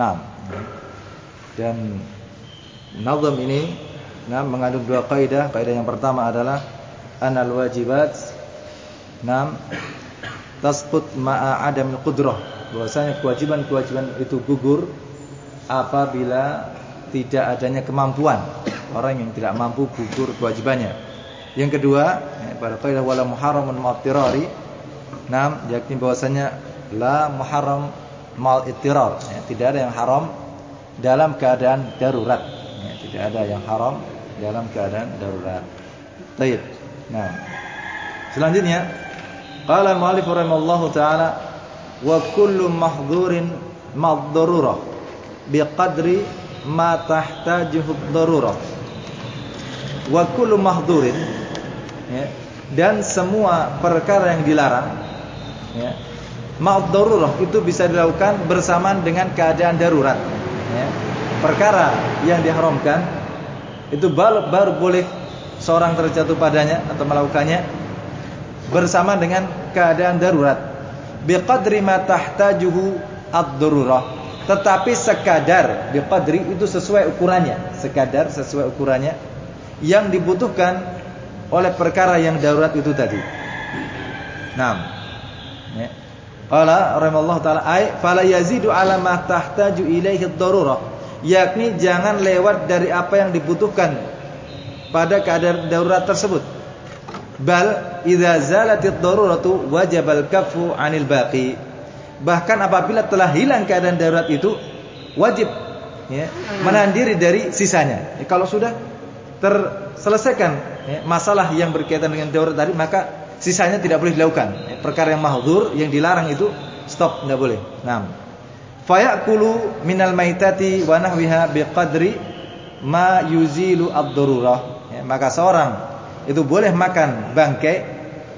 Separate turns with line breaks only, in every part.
Nah, dan nazam ini nah, mengandung dua kaidah. Kaidah yang pertama adalah anal wajibat nam tasqut ma'a adam qudrah. Bahwasanya kewajiban-kewajiban itu gugur apabila tidak adanya kemampuan. Orang yang tidak mampu gugur kewajibannya. Yang kedua, ya, pada kaidah wala muharramun ma'tirari, nam yakni bahwasanya la muharram mal ittirar, ya, tidak ada yang haram dalam keadaan darurat. Ya, tidak ada yang haram dalam keadaan darurat. Baik. Nah. Selanjutnya, qala al-mu'allif rahimallahu taala wa kullu mahdhurin madh-darurah biqadri ma tahtajuhu ad-darurah. Wa kullu mahdhurin ya, dan semua perkara yang dilarang ya, darurah itu bisa dilakukan bersamaan dengan keadaan darurat ya. Perkara yang diharamkan itu baru, baru boleh seorang terjatuh padanya atau melakukannya bersama dengan keadaan darurat. Biqadri ma tahtajuhu ad-darurah. Tetapi sekadar biqadri itu sesuai ukurannya, sekadar sesuai ukurannya yang dibutuhkan oleh perkara yang darurat itu tadi. Nah. Qala rahimallahu taala ay fala yazidu ala ma tahtaju ilaihi ad-darurah yakni jangan lewat dari apa yang dibutuhkan pada keadaan darurat tersebut. Bal idza zalatid daruratu wajibal kaffu 'anil baqi. Bahkan apabila telah hilang keadaan darurat itu wajib ya, menahan diri dari sisanya. Ya, kalau sudah terselesaikan ya, masalah yang berkaitan dengan darurat tadi maka sisanya tidak boleh dilakukan. Perkara yang mahdzur yang dilarang itu stop, tidak boleh. Naam. Fayakulu minal maitati wa nahwiha biqadri ma yuzilu ad-darurah. Ya, maka seorang itu boleh makan bangkai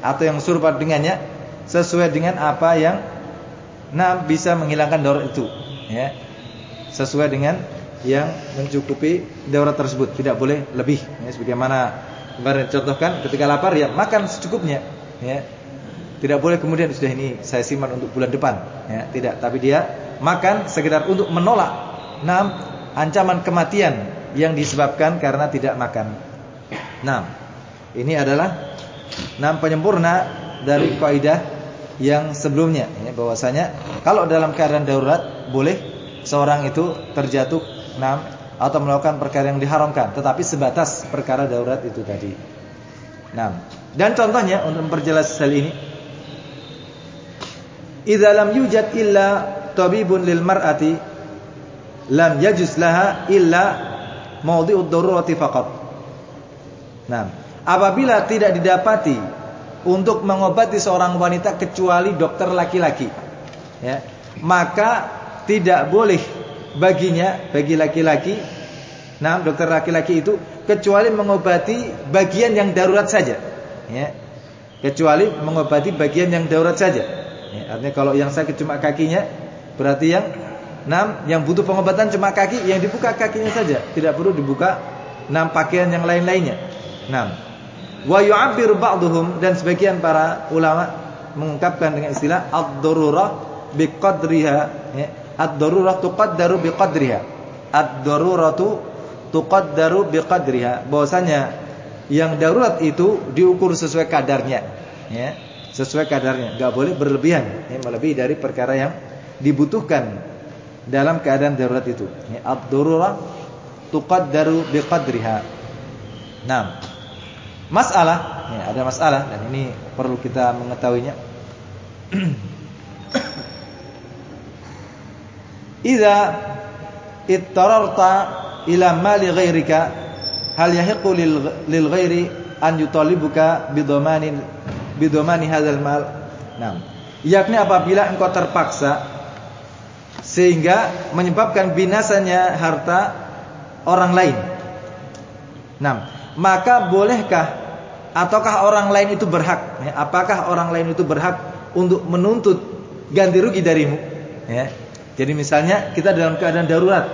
atau yang serupa dengannya sesuai dengan apa yang nah bisa menghilangkan darurat itu, ya. Sesuai dengan yang mencukupi darurat tersebut, tidak boleh lebih. Ya, sebagaimana Kemarin contohkan ketika lapar ya makan secukupnya, ya. Tidak boleh kemudian sudah ini saya simpan untuk bulan depan, ya. Tidak, tapi dia makan sekedar untuk menolak enam ancaman kematian yang disebabkan karena tidak makan. Nah, ini adalah enam penyempurna dari kaidah yang sebelumnya ya, bahwasanya kalau dalam keadaan darurat boleh seorang itu terjatuh enam atau melakukan perkara yang diharamkan, tetapi sebatas perkara darurat itu tadi. Nah, dan contohnya untuk memperjelas hal ini, idza lam yujad illa tabibun lil mar'ati lam yajuz laha illa mawdi'ud darurati faqat. Nah, apabila tidak didapati untuk mengobati seorang wanita kecuali dokter laki-laki, ya, maka tidak boleh baginya bagi laki-laki nah dokter laki-laki itu kecuali mengobati bagian yang darurat saja. Ya. Kecuali mengobati bagian yang darurat saja. Ya, artinya kalau yang sakit cuma kakinya berarti yang enam yang butuh pengobatan cuma kaki yang dibuka kakinya saja. Tidak perlu dibuka enam pakaian yang lain-lainnya. Enam. Wa yu'abbiru ba'dhum dan sebagian para ulama mengungkapkan dengan istilah ad-darurah biqadriha. Ya. Ad-darurah tuqaddaru biqadriha. Ad-daruratu tuqaddaru biqadriha. Bahwasanya yang darurat itu diukur sesuai kadarnya, ya. Sesuai kadarnya, enggak boleh berlebihan, ya, melebihi dari perkara yang dibutuhkan dalam keadaan darurat itu. Ya, ad-darurah tuqaddaru biqadriha. Nah, masalah, ya, ada masalah dan ini perlu kita mengetahuinya. Idza ittararta ila mali ghairika hal yahiqu lil, ghairi an yutalibuka bidomanin bidomani hadzal mal. Nah, yakni apabila engkau terpaksa sehingga menyebabkan binasanya harta orang lain. Nah, maka bolehkah ataukah orang lain itu berhak? Ya, apakah orang lain itu berhak untuk menuntut ganti rugi darimu? Ya. Jadi misalnya kita dalam keadaan darurat.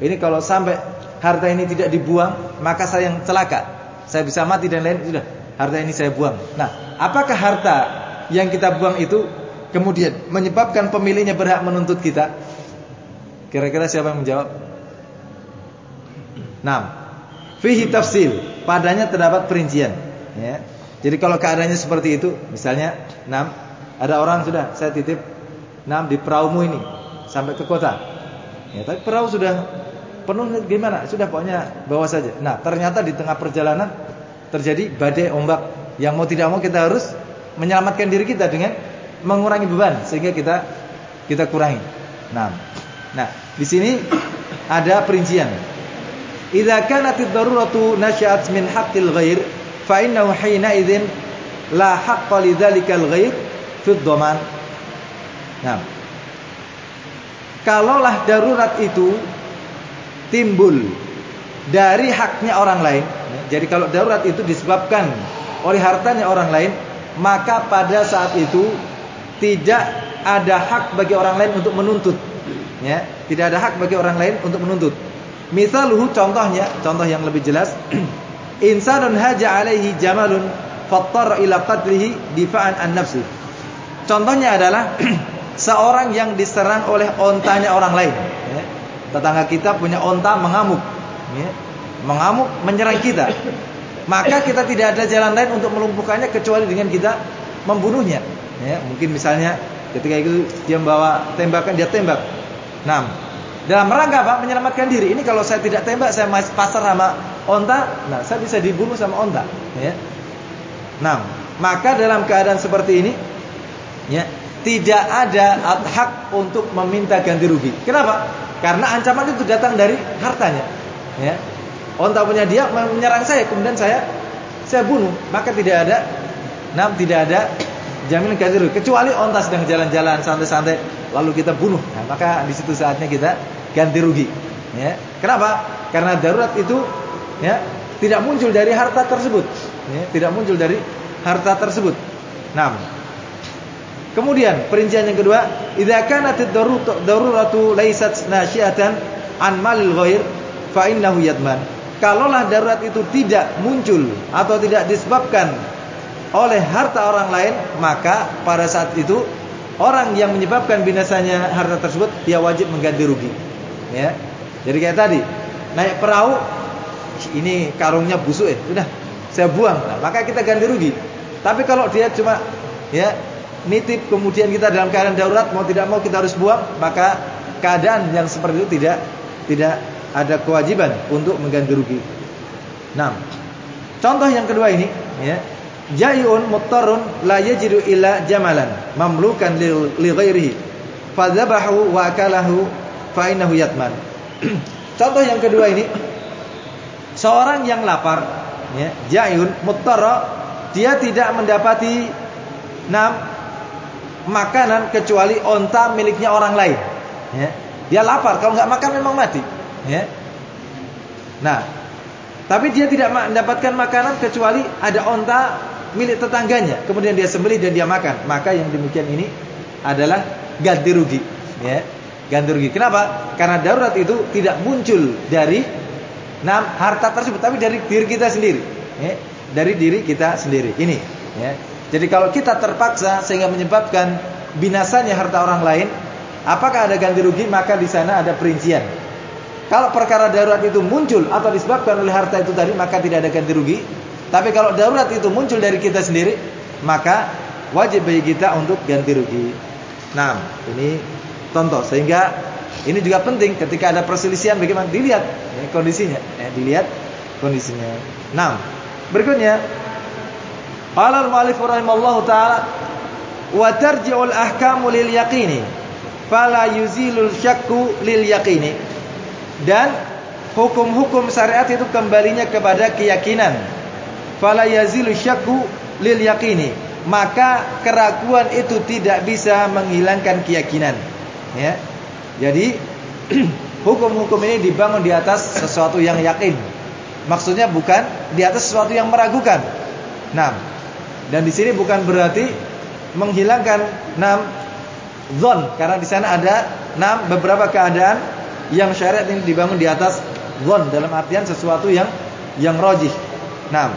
Ini kalau sampai harta ini tidak dibuang, maka saya yang celaka. Saya bisa mati dan lain sudah. Harta ini saya buang. Nah, apakah harta yang kita buang itu kemudian menyebabkan pemiliknya berhak menuntut kita? Kira-kira siapa yang menjawab? Nah, fihi tafsil, padanya terdapat perincian, ya. Jadi kalau keadaannya seperti itu, misalnya, enam, ada orang sudah saya titip enam di perahumu ini sampai ke kota. Ya, tapi perahu sudah penuh gimana? Sudah pokoknya bawa saja. Nah, ternyata di tengah perjalanan terjadi badai ombak yang mau tidak mau kita harus menyelamatkan diri kita dengan mengurangi beban sehingga kita kita kurangi. Nah, nah di sini ada perincian. Idza kanat ad-daruratu nasya'at min haqqil ghair fa innahu hina idzin la haqqa lidzalikal ghair fi dhaman. Nah. Kalaulah darurat itu timbul dari haknya orang lain. Jadi kalau darurat itu disebabkan oleh hartanya orang lain, maka pada saat itu tidak ada hak bagi orang lain untuk menuntut. Ya, tidak ada hak bagi orang lain untuk menuntut. Misaluhu contohnya, contoh yang lebih jelas, insanun haja alaihi jamalun fattar ila qatlihi difa'an an nafsi. Contohnya adalah seorang yang diserang oleh ontanya orang lain. Ya. Tetangga kita punya onta mengamuk, ya. mengamuk menyerang kita. Maka kita tidak ada jalan lain untuk melumpuhkannya kecuali dengan kita membunuhnya. Ya, mungkin misalnya ketika itu dia membawa tembakan dia tembak. Nah, dalam rangka apa? Menyelamatkan diri. Ini kalau saya tidak tembak, saya pasar sama onta, nah saya bisa dibunuh sama onta. Ya. Nah, maka dalam keadaan seperti ini, ya tidak ada hak untuk meminta ganti rugi. Kenapa? Karena ancaman itu datang dari hartanya. Ya. Onta punya dia menyerang saya, kemudian saya saya bunuh, maka tidak ada, nah tidak ada jaminan ganti rugi. Kecuali onta sedang jalan-jalan santai-santai, lalu kita bunuh, nah, maka di situ saatnya kita ganti rugi. Ya. Kenapa? Karena darurat itu ya tidak muncul dari harta tersebut. Ya, tidak muncul dari harta tersebut. Nah, kemudian perincian yang kedua, idza kanat ad-daruratu laysat nasyiatan an malil ghair fa innahu yadman. Kalaulah darurat itu tidak muncul atau tidak disebabkan oleh harta orang lain, maka pada saat itu orang yang menyebabkan binasanya harta tersebut dia wajib mengganti rugi. Ya. Jadi kayak tadi, naik perahu ini karungnya busuk ya, sudah saya buang. Nah, maka kita ganti rugi. Tapi kalau dia cuma ya nitip kemudian kita dalam keadaan darurat mau tidak mau kita harus buang, maka keadaan yang seperti itu tidak tidak ada kewajiban untuk mengganti rugi. Nah, contoh yang kedua ini ya, jaiun muttarun la yajidu illa jamalan mamlukan li ghairihi fadzabahu wa akalahu fa innahu yatman. Contoh yang kedua ini seorang yang lapar ya, jayun muttara dia tidak mendapati enam makanan kecuali onta miliknya orang lain. Ya. Dia lapar, kalau nggak makan memang mati. Ya. Nah, tapi dia tidak mendapatkan makanan kecuali ada onta milik tetangganya. Kemudian dia sembelih dan dia makan. Maka yang demikian ini adalah ganti rugi. Ya ganti rugi. Kenapa? Karena darurat itu tidak muncul dari harta tersebut, tapi dari diri kita sendiri. Ya, dari diri kita sendiri. Ini. Ya. Jadi kalau kita terpaksa sehingga menyebabkan binasanya harta orang lain, apakah ada ganti rugi? Maka di sana ada perincian. Kalau perkara darurat itu muncul atau disebabkan oleh harta itu tadi, maka tidak ada ganti rugi. Tapi kalau darurat itu muncul dari kita sendiri, maka wajib bagi kita untuk ganti rugi. Nah, ini contoh sehingga ini juga penting ketika ada perselisihan bagaimana dilihat ya, kondisinya ya, dilihat kondisinya. Nah, berikutnya qala al-mu'allif rahimallahu taala wa tarji'ul ahkamu lil yaqini fala yuzilul syakku lil yaqini dan hukum-hukum syariat itu kembalinya kepada keyakinan fala yazilu syakku lil yaqini maka keraguan itu tidak bisa menghilangkan keyakinan Ya. Jadi hukum-hukum ini dibangun di atas sesuatu yang yakin. Maksudnya bukan di atas sesuatu yang meragukan. Nah, dan di sini bukan berarti menghilangkan enam zon karena di sana ada enam beberapa keadaan yang syariat ini dibangun di atas zon dalam artian sesuatu yang yang rojih. Nah,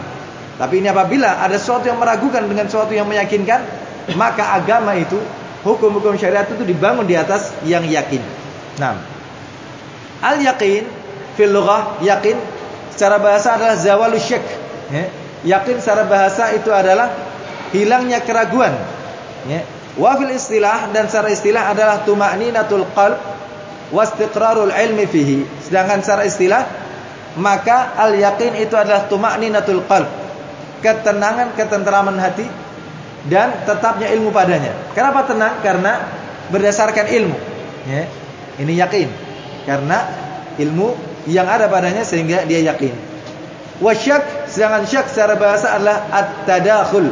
tapi ini apabila ada sesuatu yang meragukan dengan sesuatu yang meyakinkan, maka agama itu hukum-hukum syariat itu dibangun di atas yang yakin. Nah, Al yakin fil yakin secara bahasa adalah zawalu syak. Ya. Yakin secara bahasa itu adalah hilangnya keraguan. Ya. Wa fil istilah dan secara istilah adalah tuma'ninatul qalb wastiqrarul ilmi fihi. Sedangkan secara istilah maka al yakin itu adalah tuma'ninatul qalb. Ketenangan, ketenteraman hati dan tetapnya ilmu padanya. Kenapa tenang? Karena berdasarkan ilmu. Ya. Ini yakin. Karena ilmu yang ada padanya sehingga dia yakin. Wasyak sedangkan syak secara bahasa adalah at-tadakhul.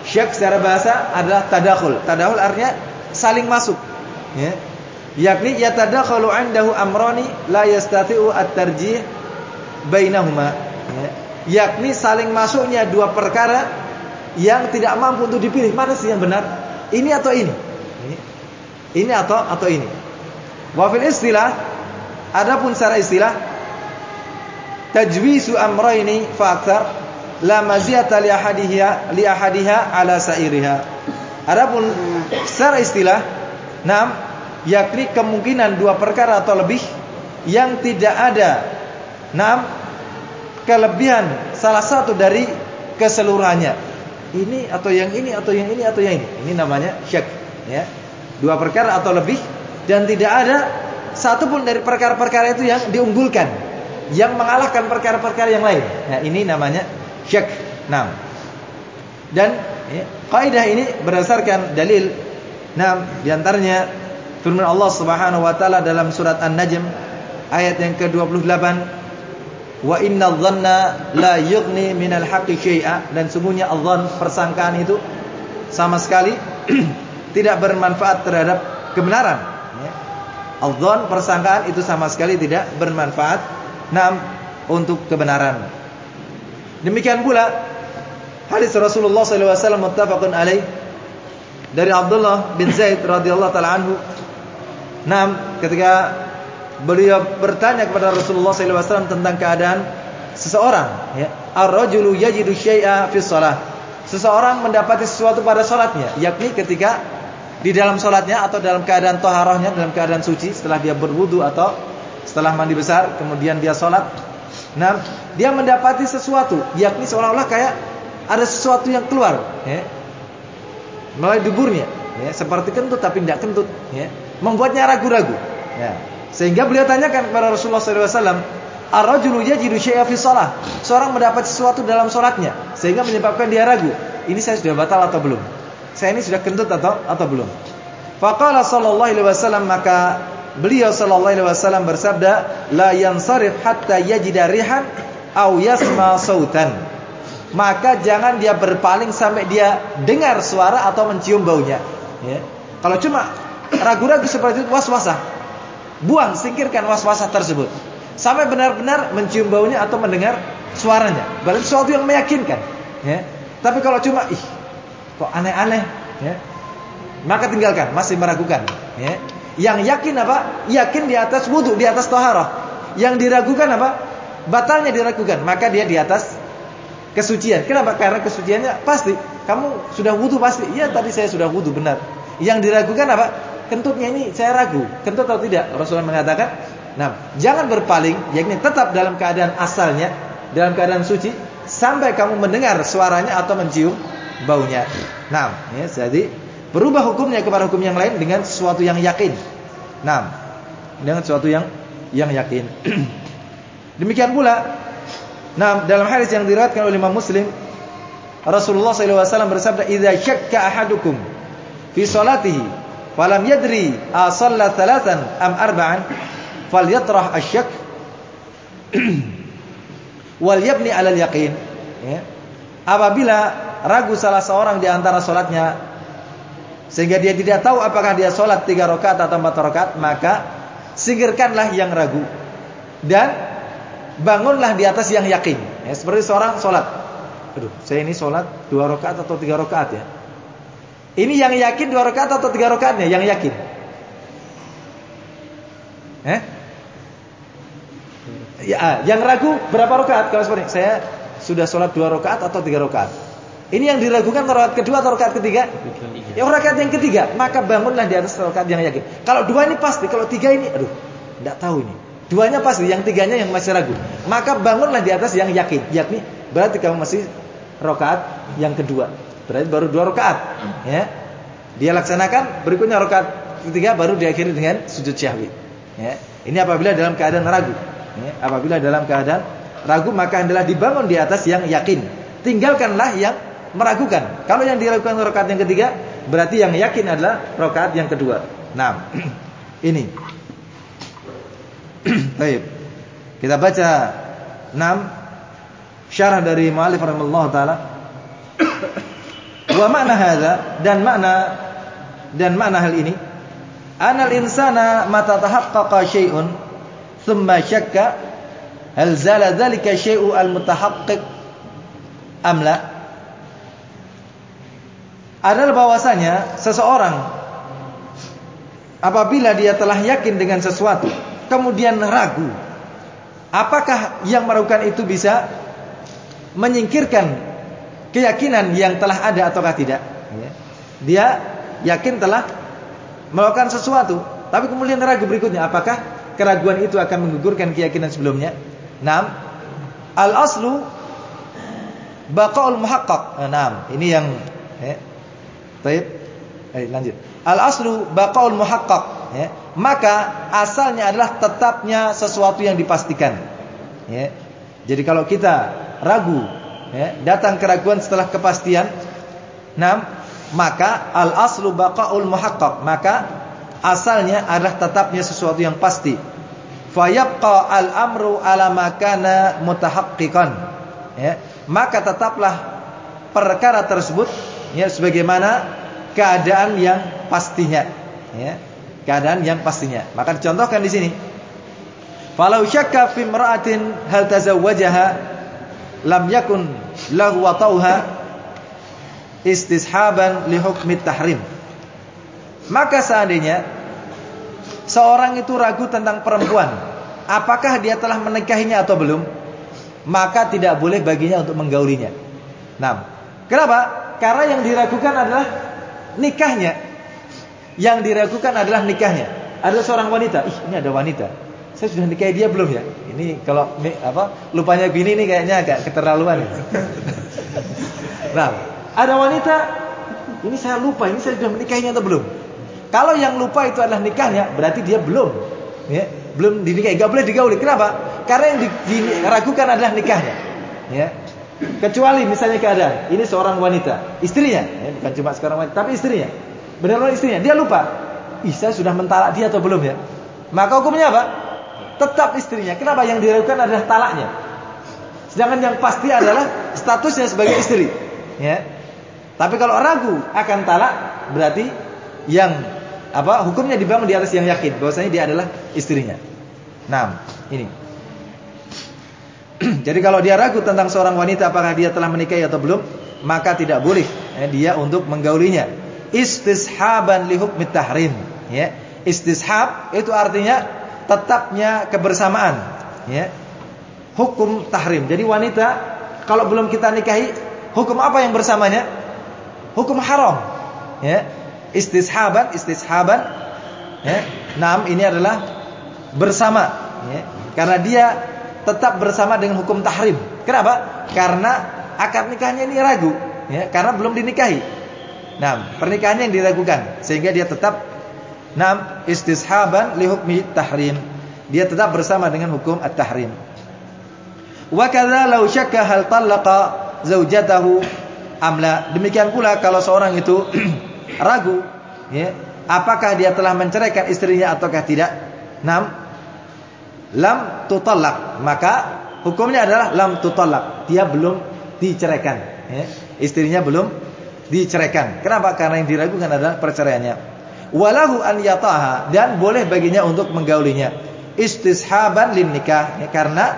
Syak secara bahasa adalah tadakhul. Tadakhul artinya saling masuk. Ya. Yakni yatadakhalu 'indahu amrani la yastati'u at-tarjih bainahuma. Ya. Yakni saling masuknya dua perkara yang tidak mampu untuk dipilih mana sih yang benar? Ini atau ini? Ini, ini atau atau ini? Wafil istilah Adapun secara istilah tajwisu amrayni faktar la maziyata li ahadiha li ahadiha ala sairiha. Adapun secara istilah enam yakni kemungkinan dua perkara atau lebih yang tidak ada enam kelebihan salah satu dari keseluruhannya. Ini atau yang ini atau yang ini atau yang ini. Ini namanya syak ya. Dua perkara atau lebih dan tidak ada satu pun dari perkara-perkara itu yang diunggulkan, yang mengalahkan perkara-perkara yang lain. Nah, ini namanya syak. Nah. Dan ya, kaidah ini berdasarkan dalil nah di antaranya firman Allah Subhanahu wa taala dalam surat An-Najm ayat yang ke-28 wa inna dhanna la yughni minal haqqi syai'a dan sungguhnya adzan persangkaan itu sama sekali tidak bermanfaat terhadap kebenaran Al-dhon persangkaan itu sama sekali tidak bermanfaat nam untuk kebenaran. Demikian pula hadis Rasulullah SAW muttafaqun alaih dari Abdullah bin Zaid radhiyallahu taala anhu. Nam ketika beliau bertanya kepada Rasulullah SAW tentang keadaan seseorang ya ar-rajulu yajidu syai'a fi shalah seseorang mendapati sesuatu pada salatnya yakni ketika di dalam sholatnya atau dalam keadaan toharohnya dalam keadaan suci setelah dia berwudu atau setelah mandi besar kemudian dia sholat nah dia mendapati sesuatu yakni seolah-olah kayak ada sesuatu yang keluar ya, melalui duburnya ya, seperti kentut tapi tidak kentut ya, membuatnya ragu-ragu ya. sehingga beliau tanyakan kepada Rasulullah SAW Ar-rajulu yajidu fi. Seorang mendapat sesuatu dalam sholatnya sehingga menyebabkan dia ragu. Ini saya sudah batal atau belum? saya ini sudah kentut atau atau belum? Faqala sallallahu alaihi wasallam maka beliau sallallahu alaihi wasallam bersabda la yansarif hatta yajida rihan au yasma sautan. Maka jangan dia berpaling sampai dia dengar suara atau mencium baunya. Ya. Kalau cuma ragu-ragu seperti itu was-wasah. Buang, singkirkan was-wasah tersebut. Sampai benar-benar mencium baunya atau mendengar suaranya. Berarti sesuatu yang meyakinkan. Ya. Tapi kalau cuma ih kok aneh-aneh ya maka tinggalkan masih meragukan ya yang yakin apa? Yakin di atas wudhu di atas toharoh yang diragukan apa? Batalnya diragukan maka dia di atas kesucian. Kenapa? Karena kesuciannya pasti. Kamu sudah wudhu pasti. Iya tadi saya sudah wudhu benar. Yang diragukan apa? Kentutnya ini saya ragu. Kentut atau tidak? Rasulullah mengatakan nah jangan berpaling yakni tetap dalam keadaan asalnya dalam keadaan suci sampai kamu mendengar suaranya atau mencium baunya. Nah, ya, jadi berubah hukumnya kepada hukum yang lain dengan sesuatu yang yakin. Nah, dengan sesuatu yang yang yakin. Demikian pula, nah dalam hadis yang diriwayatkan oleh Imam Muslim, Rasulullah SAW bersabda, "Idza syakka ahadukum fi salatihi, falam yadri a shalla thalathan am arba'an, falyatrah asyak wal yabni 'ala al-yaqin." Ya. Apabila ragu salah seorang di antara solatnya sehingga dia tidak tahu apakah dia solat tiga rakaat atau empat rakaat maka singkirkanlah yang ragu. Dan bangunlah di atas yang yakin. Ya, seperti seorang solat aduh saya ini solat dua rakaat atau tiga rakaat ya? Ini yang yakin dua rakaat atau tiga rakaatnya? Yang yakin. Eh? Ya yang ragu berapa rakaat? Kalau seperti saya sudah sholat dua rakaat atau tiga rakaat ini yang diragukan rakaat kedua atau rakaat ketiga? Ya rakaat yang ketiga, maka bangunlah di atas rakaat yang yakin. Kalau dua ini pasti, kalau tiga ini, aduh, tidak tahu ini. Duanya pasti, yang tiganya yang masih ragu. Maka bangunlah di atas yang yakin. Yakni berarti kamu masih rokaat yang kedua. Berarti baru dua rokaat. Ya. Dia laksanakan, berikutnya rokaat ketiga baru diakhiri dengan sujud syahwi. Ya. Ini apabila dalam keadaan ragu. Ya. Apabila dalam keadaan ragu maka adalah dibangun di atas yang yakin. Tinggalkanlah yang meragukan. Kalau yang dilakukan rokaat yang ketiga, berarti yang yakin adalah rokaat yang kedua. Nah, ini. Baik. Kita baca 6 syarah dari muallif rahimallahu taala. Wa makna hadza dan makna dan makna hal ini anal insana mata tahaqqaqa syai'un thumma syakka hal zala dzalika syai'u al mutahaqqiq am la adalah bahwasanya seseorang apabila dia telah yakin dengan sesuatu kemudian ragu apakah yang meragukan itu bisa menyingkirkan keyakinan yang telah ada ataukah tidak ya. dia yakin telah melakukan sesuatu tapi kemudian ragu berikutnya apakah keraguan itu akan menggugurkan keyakinan sebelumnya 6 al aslu baqaul muhaqqaq 6 ini yang ya. Baik. Eh, lanjut. Al aslu baqaul muhaqqaq ya maka asalnya adalah tetapnya sesuatu yang dipastikan. Ya. Jadi kalau kita ragu, ya, datang keraguan setelah kepastian, enam, maka al aslu baqaul muhaqqaq, maka asalnya adalah tetapnya sesuatu yang pasti. Fayabqa al amru ala makana mutahaqqiqan. Ya, maka tetaplah perkara tersebut ya sebagaimana keadaan yang pastinya. Ya keadaan yang pastinya. Maka dicontohkan di sini. Falau syakka fi imra'atin hal tazawwajaha lam yakun lahu watauha istishaban li hukmi tahrim. Maka seandainya seorang itu ragu tentang perempuan, apakah dia telah menikahinya atau belum, maka tidak boleh baginya untuk menggaulinya. Nah, kenapa? Karena yang diragukan adalah nikahnya. Yang diragukan adalah nikahnya. Ada seorang wanita, ih ini ada wanita. Saya sudah nikahi dia belum ya? Ini kalau apa lupanya bini ini kayaknya agak keterlaluan. Ya. nah, ada wanita, ini saya lupa, ini saya sudah menikahinya atau belum? Kalau yang lupa itu adalah nikahnya, berarti dia belum, ya, belum dinikahi. Gak boleh digauli. Kenapa? Karena yang diragukan adalah nikahnya. Ya. Kecuali misalnya keadaan, ini seorang wanita, istrinya, ya, bukan cuma sekarang wanita, tapi istrinya benar-benar istrinya. Dia lupa. Ih, saya sudah mentalak dia atau belum ya? Maka hukumnya apa? Tetap istrinya. Kenapa? Yang diragukan adalah talaknya. Sedangkan yang pasti adalah statusnya sebagai istri. Ya. Tapi kalau ragu akan talak, berarti yang apa hukumnya dibangun di atas yang yakin bahwasanya dia adalah istrinya. Nah, ini. Jadi kalau dia ragu tentang seorang wanita apakah dia telah menikahi atau belum, maka tidak boleh ya, dia untuk menggaulinya. Istishaban li hukmi tahrim ya. Istishab itu artinya tetapnya kebersamaan ya. Hukum tahrim. Jadi wanita kalau belum kita nikahi hukum apa yang bersamanya? Hukum haram ya. Istishaban istishaban ya. Enam ini adalah bersama ya. Karena dia tetap bersama dengan hukum tahrim kenapa karena akad nikahnya ini ragu ya karena belum dinikahi Nah, pernikahannya yang diragukan sehingga dia tetap nam istishaban li hukmi tahrim. Dia tetap bersama dengan hukum at-tahrim. Wa kadza law syakka hal talaqa zaujatahu amla. Demikian pula kalau seorang itu ragu ya, apakah dia telah menceraikan istrinya ataukah tidak? Nam lam tutallaq. Maka hukumnya adalah lam tutallaq. Dia belum diceraikan ya. Istrinya belum diceraikan. Kenapa? Karena yang diragukan adalah perceraiannya. Walahu an yataha dan boleh baginya untuk menggaulinya. Istishaban lin nikah ya, karena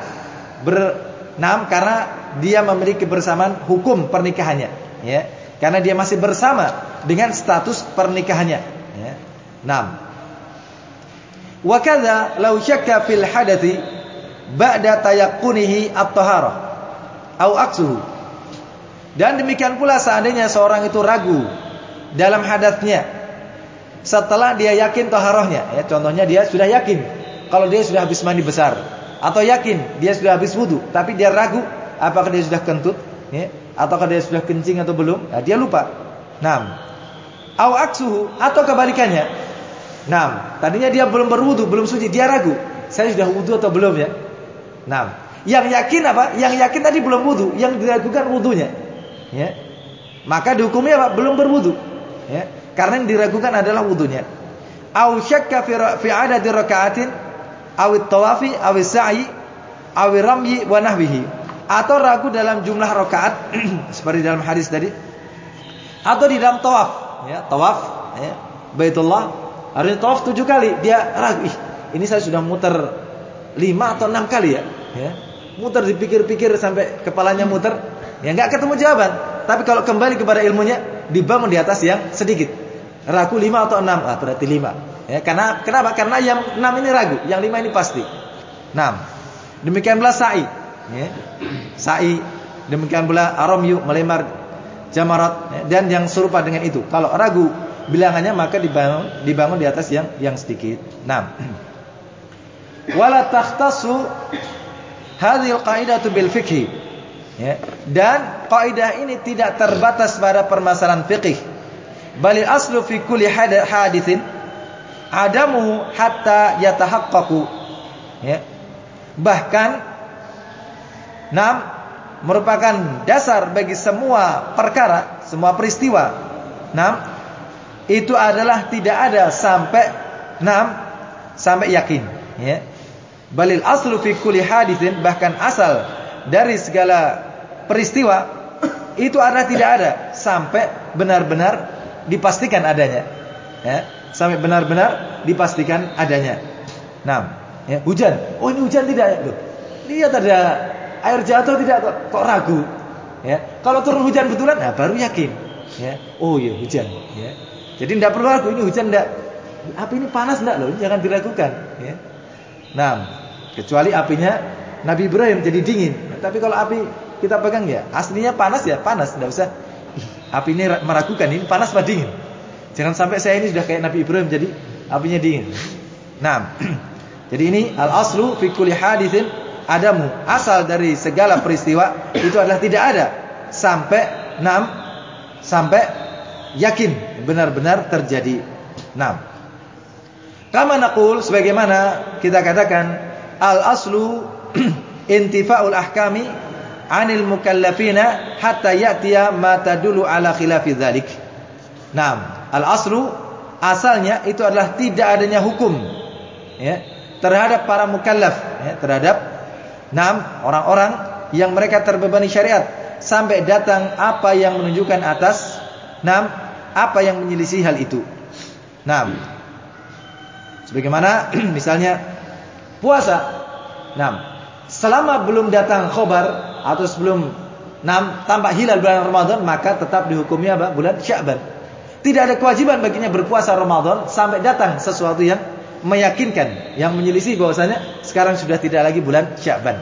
bernam karena dia memiliki bersamaan hukum pernikahannya ya. Karena dia masih bersama dengan status pernikahannya ya. Nam. Wa kadza law syakka fil hadathi ba'da tayaqqunihi at-taharah. Au aksuhu dan demikian pula seandainya seorang itu ragu dalam hadatnya setelah dia yakin toharohnya, ya contohnya dia sudah yakin kalau dia sudah habis mandi besar atau yakin dia sudah habis wudhu tapi dia ragu apakah dia sudah kentut ya, ataukah dia sudah kencing atau belum. Nah, dia lupa. Nah, au aksuhu atau kebalikannya Nah, tadinya dia belum berwudu belum suci dia ragu. Saya sudah wudhu atau belum ya? Nah, yang yakin apa? Yang yakin tadi belum wudhu yang diragukan wudhunya ya. Maka dihukumnya apa? Belum berwudhu ya. Karena yang diragukan adalah wudhunya au syakka fi adadi raka'atin awit tawafi awit sa'i awit ramyi wa nahwihi. Atau ragu dalam jumlah rakaat seperti dalam hadis tadi. Atau di dalam tawaf. Ya tawaf. Ya. Baitullah hari tawaf tujuh kali dia ragu ih ini saya sudah muter lima atau enam kali ya ya muter dipikir-pikir sampai kepalanya muter ya nggak ketemu jawaban tapi kalau kembali kepada ilmunya dibangun di atas yang sedikit ragu lima atau enam ah, berarti lima Ya, karena kenapa? Karena yang enam ini ragu, yang lima ini pasti. Enam. Demikian pula sa'i. Ya. Sa'i. Demikian pula aramyu melemar jamarat ya. dan yang serupa dengan itu. Kalau ragu bilangannya maka dibangun dibangun di atas yang yang sedikit. Enam. Wala takhtasu hadhil qaidatu bil fikhi. Ya. Dan kaidah ini tidak terbatas pada permasalahan fikih. Balil aslu fi kulli hadithin adamu hatta yatahaqqaqu ya bahkan enam merupakan dasar bagi semua perkara semua peristiwa enam itu adalah tidak ada sampai enam sampai yakin ya balil aslu fi kulli hadithin bahkan asal dari segala peristiwa itu adalah tidak ada sampai benar-benar dipastikan adanya ya sampai benar-benar dipastikan adanya. Nah, ya, hujan. Oh ini hujan tidak ya? Loh, lihat ada air jatuh tidak kok, kok ragu. Ya, kalau turun hujan betulan, nah baru yakin. Ya, oh iya hujan. Ya, jadi tidak perlu ragu ini hujan tidak. Api ini panas tidak loh? Jangan diragukan. Ya. Nah, kecuali apinya Nabi Ibrahim jadi dingin. Tapi kalau api kita pegang ya, aslinya panas ya panas, tidak usah. Api ini meragukan ini panas apa dingin. Jangan sampai saya ini sudah kayak Nabi Ibrahim jadi apinya dingin. Nah, jadi ini al aslu fi kulli haditsin adamu. Asal dari segala peristiwa itu adalah tidak ada sampai enam sampai yakin benar-benar terjadi. Nah, kama naqul sebagaimana kita katakan al aslu intifa'ul ahkami anil mukallafina hatta ya'tiya ma tadulu ala khilafi dzalik. Nah, Al-aslu asalnya itu adalah tidak adanya hukum ya terhadap para mukallaf ya, terhadap enam orang-orang yang mereka terbebani syariat sampai datang apa yang menunjukkan atas enam apa yang menyelisih hal itu. Enam. Sebagaimana misalnya puasa. Enam. Selama belum datang khobar atau sebelum enam tampak hilal bulan Ramadan maka tetap dihukumi apa? Bulan Sya'ban. Tidak ada kewajiban baginya berpuasa Ramadan sampai datang sesuatu yang meyakinkan, yang menyelisih bahwasanya sekarang sudah tidak lagi bulan Sya'ban,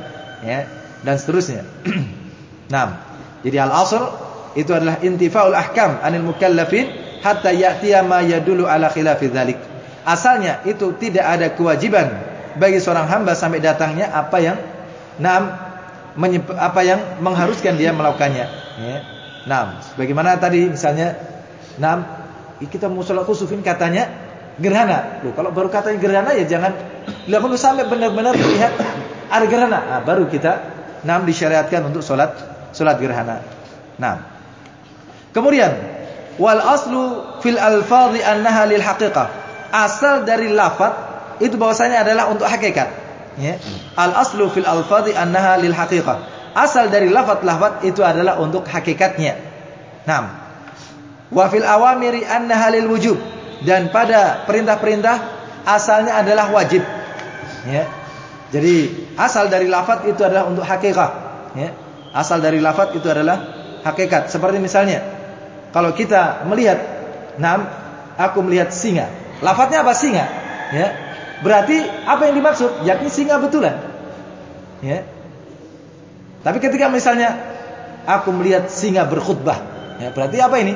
ya, dan seterusnya. nah, jadi al-asl itu adalah intifaul ahkam anil mukallafin hatta ya'tiya ma yadulu ala khilafi dzalik. Asalnya itu tidak ada kewajiban bagi seorang hamba sampai datangnya apa yang nam apa yang mengharuskan dia melakukannya, ya. Nah, bagaimana tadi misalnya Nah, kita mau sholat khusufin katanya gerhana. Loh, kalau baru katanya gerhana ya jangan lakukan sampai benar-benar lihat ada gerhana. Nah, baru kita nam disyariatkan untuk sholat sholat gerhana. Nah, kemudian wal aslu fil alfadhi annaha lil haqiqah. Asal dari lafaz itu bahwasanya adalah untuk hakikat. Ya. Al aslu fil alfadhi annaha lil haqiqah. Asal dari lafaz-lafaz itu adalah untuk hakikatnya. Nah, Wa fil awamiri anna halil wujub dan pada perintah-perintah asalnya adalah wajib. Ya. Jadi asal dari lafaz itu adalah untuk hakikat. Ya. Asal dari lafaz itu adalah hakikat. Seperti misalnya kalau kita melihat, nam, aku melihat singa. Lafaznya apa singa? Ya. Berarti apa yang dimaksud? Yakni singa betulan. Ya. Tapi ketika misalnya aku melihat singa berkhutbah, ya berarti apa ini?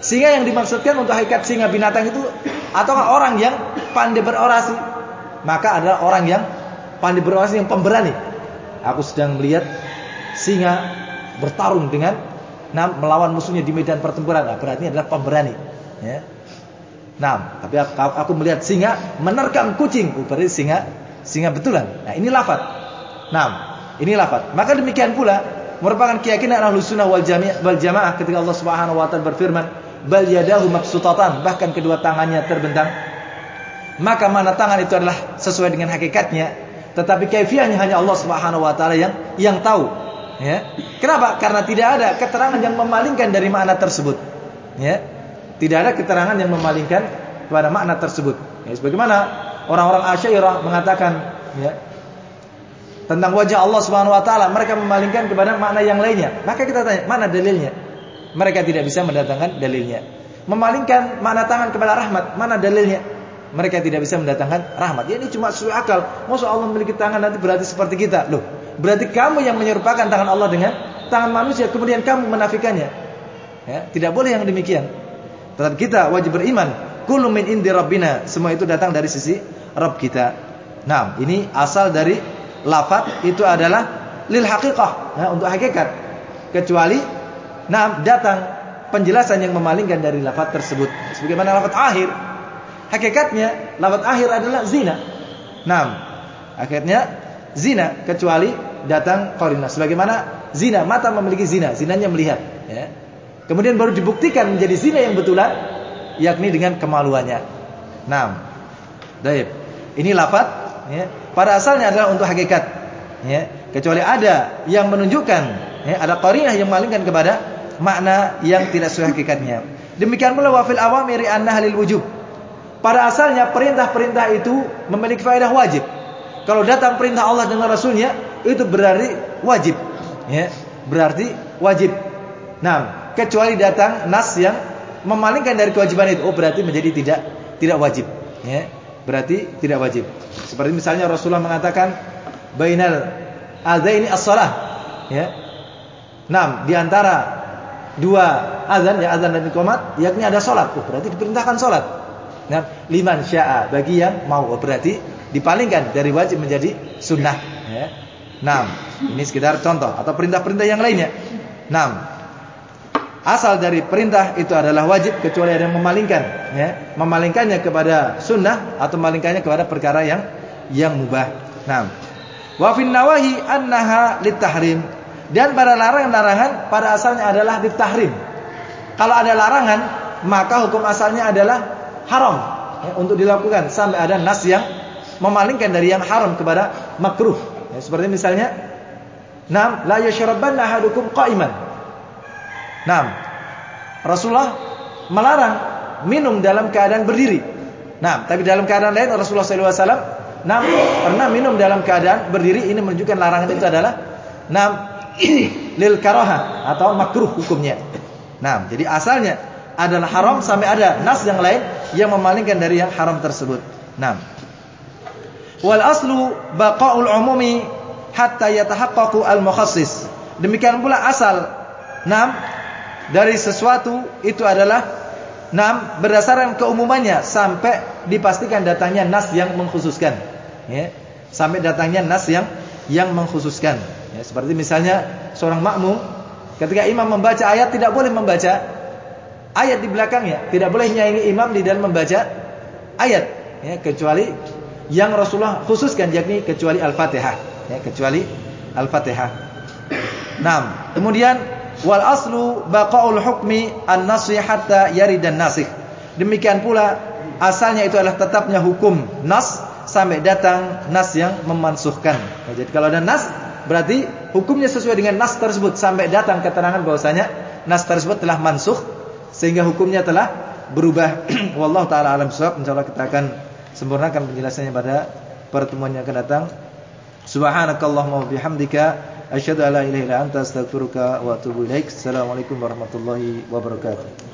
Sehingga yang dimaksudkan untuk hakikat singa binatang itu ataukah orang yang pandai berorasi? maka adalah orang yang pandai berorasi yang pemberani. Aku sedang melihat singa bertarung dengan nah, melawan musuhnya di medan pertempuran. Nah, berarti adalah pemberani. Ya. Nah, tapi aku, aku melihat singa menerkam kucing. Oh, berarti singa singa betulan. Nah, ini lafaz. Nah, ini lafaz. Maka demikian pula merupakan keyakinan Ahlus Sunnah wal Jamaah wal Jamaah ketika Allah Subhanahu wa taala berfirman, "Bal yadahu mabsutatan," bahkan kedua tangannya terbentang. Maka mana tangan itu adalah sesuai dengan hakikatnya, tetapi kaifiahnya hanya Allah Subhanahu wa taala yang yang tahu. Ya. Kenapa? Karena tidak ada keterangan yang memalingkan dari makna tersebut. Ya. Tidak ada keterangan yang memalingkan kepada makna tersebut. Ya, sebagaimana orang-orang Asy'ariyah mengatakan ya, tentang wajah Allah Subhanahu wa taala, mereka memalingkan kepada makna yang lainnya. Maka kita tanya, mana dalilnya? Mereka tidak bisa mendatangkan dalilnya. Memalingkan makna tangan kepada rahmat, mana dalilnya? Mereka tidak bisa mendatangkan rahmat. Ya ini cuma sesuai akal. Masa Allah memiliki tangan nanti berarti seperti kita. Loh, berarti kamu yang menyerupakan tangan Allah dengan tangan manusia, kemudian kamu menafikannya. Ya, tidak boleh yang demikian. Tetapi kita wajib beriman. Kullu min indi rabbina. Semua itu datang dari sisi Rabb kita. Nah, ini asal dari lafaz itu adalah lil haqiqah, ya, untuk hakikat. Kecuali nah datang penjelasan yang memalingkan dari lafaz tersebut. Sebagaimana lafaz akhir. Hakikatnya lafaz akhir adalah zina. Nah, akhirnya zina kecuali datang korina. Sebagaimana zina, mata memiliki zina, zinanya melihat. Ya. Kemudian baru dibuktikan menjadi zina yang betulan yakni dengan kemaluannya. Nah, Daib. Ini lafaz ya, pada asalnya adalah untuk hakikat. Ya, kecuali ada yang menunjukkan ya, ada qarinah yang malingkan kepada makna yang tidak sesuai hakikatnya. Demikian pula wafil awamiri annaha lil wujub. Pada asalnya perintah-perintah itu memiliki faedah wajib. Kalau datang perintah Allah dengan Rasulnya itu berarti wajib. Ya, berarti wajib. Nah, kecuali datang nas yang memalingkan dari kewajiban itu. Oh, berarti menjadi tidak tidak wajib. Ya. Berarti tidak wajib. Seperti misalnya Rasulullah mengatakan bainal adzaini as-shalah. Ya. Nah, di antara dua azan ya azan dan iqamat yakni ada salat. Oh, berarti diperintahkan salat. Nah, liman syaa bagi yang mau. Oh, berarti dipalingkan dari wajib menjadi sunnah, ya. Nah, ini sekedar contoh atau perintah-perintah yang lainnya. Nah, asal dari perintah itu adalah wajib kecuali ada yang memalingkan ya. Memalingkannya kepada sunnah atau memalingkannya kepada perkara yang yang mubah. Nah wa fin nawahi annaha litahrim. Dan pada larangan-larangan pada asalnya adalah ditahrim kalau ada larangan maka hukum asalnya adalah haram ya, untuk dilakukan. Sampai ada nas yang memalingkan dari yang haram kepada makruh ya, seperti misalnya nam la yashrabanna ahadukum qa'iman Nah, Rasulullah melarang minum dalam keadaan berdiri. Nah, tapi dalam keadaan lain Rasulullah SAW nah, pernah minum dalam keadaan berdiri. Ini menunjukkan larangan itu adalah nah, lil karoha atau makruh hukumnya. Nah, jadi asalnya adalah haram sampai ada nas yang lain yang memalingkan dari yang haram tersebut. Nah, wal aslu baqaul umumi hatta yatahaqqaqu al mukhassis. Demikian pula asal Nah, dari sesuatu itu adalah Nam berdasarkan keumumannya sampai dipastikan datangnya nas yang mengkhususkan. Ya. Sampai datangnya nas yang yang mengkhususkan. Ya, seperti misalnya seorang makmum ketika imam membaca ayat tidak boleh membaca ayat di belakangnya, tidak boleh nyanyi imam di dalam membaca ayat ya, kecuali yang Rasulullah khususkan yakni kecuali Al-Fatihah ya, kecuali Al-Fatihah. Nah, kemudian Wal aslu baqaul hukmi an-nasih hatta yaridan nasikh. Demikian pula asalnya itu adalah tetapnya hukum nas sampai datang nas yang memansuhkan. Nah, jadi kalau ada nas berarti hukumnya sesuai dengan nas tersebut sampai datang keterangan bahwasanya nas tersebut telah mansuh sehingga hukumnya telah berubah. Wallahu taala alam. Insyaallah kita akan sempurnakan penjelasannya pada pertemuan yang akan datang. Subhanakallahumma wa bihamdika asyhadu an la ilaha illa anta astaghfiruka wa atubu ilaik. Assalamualaikum warahmatullahi wabarakatuh.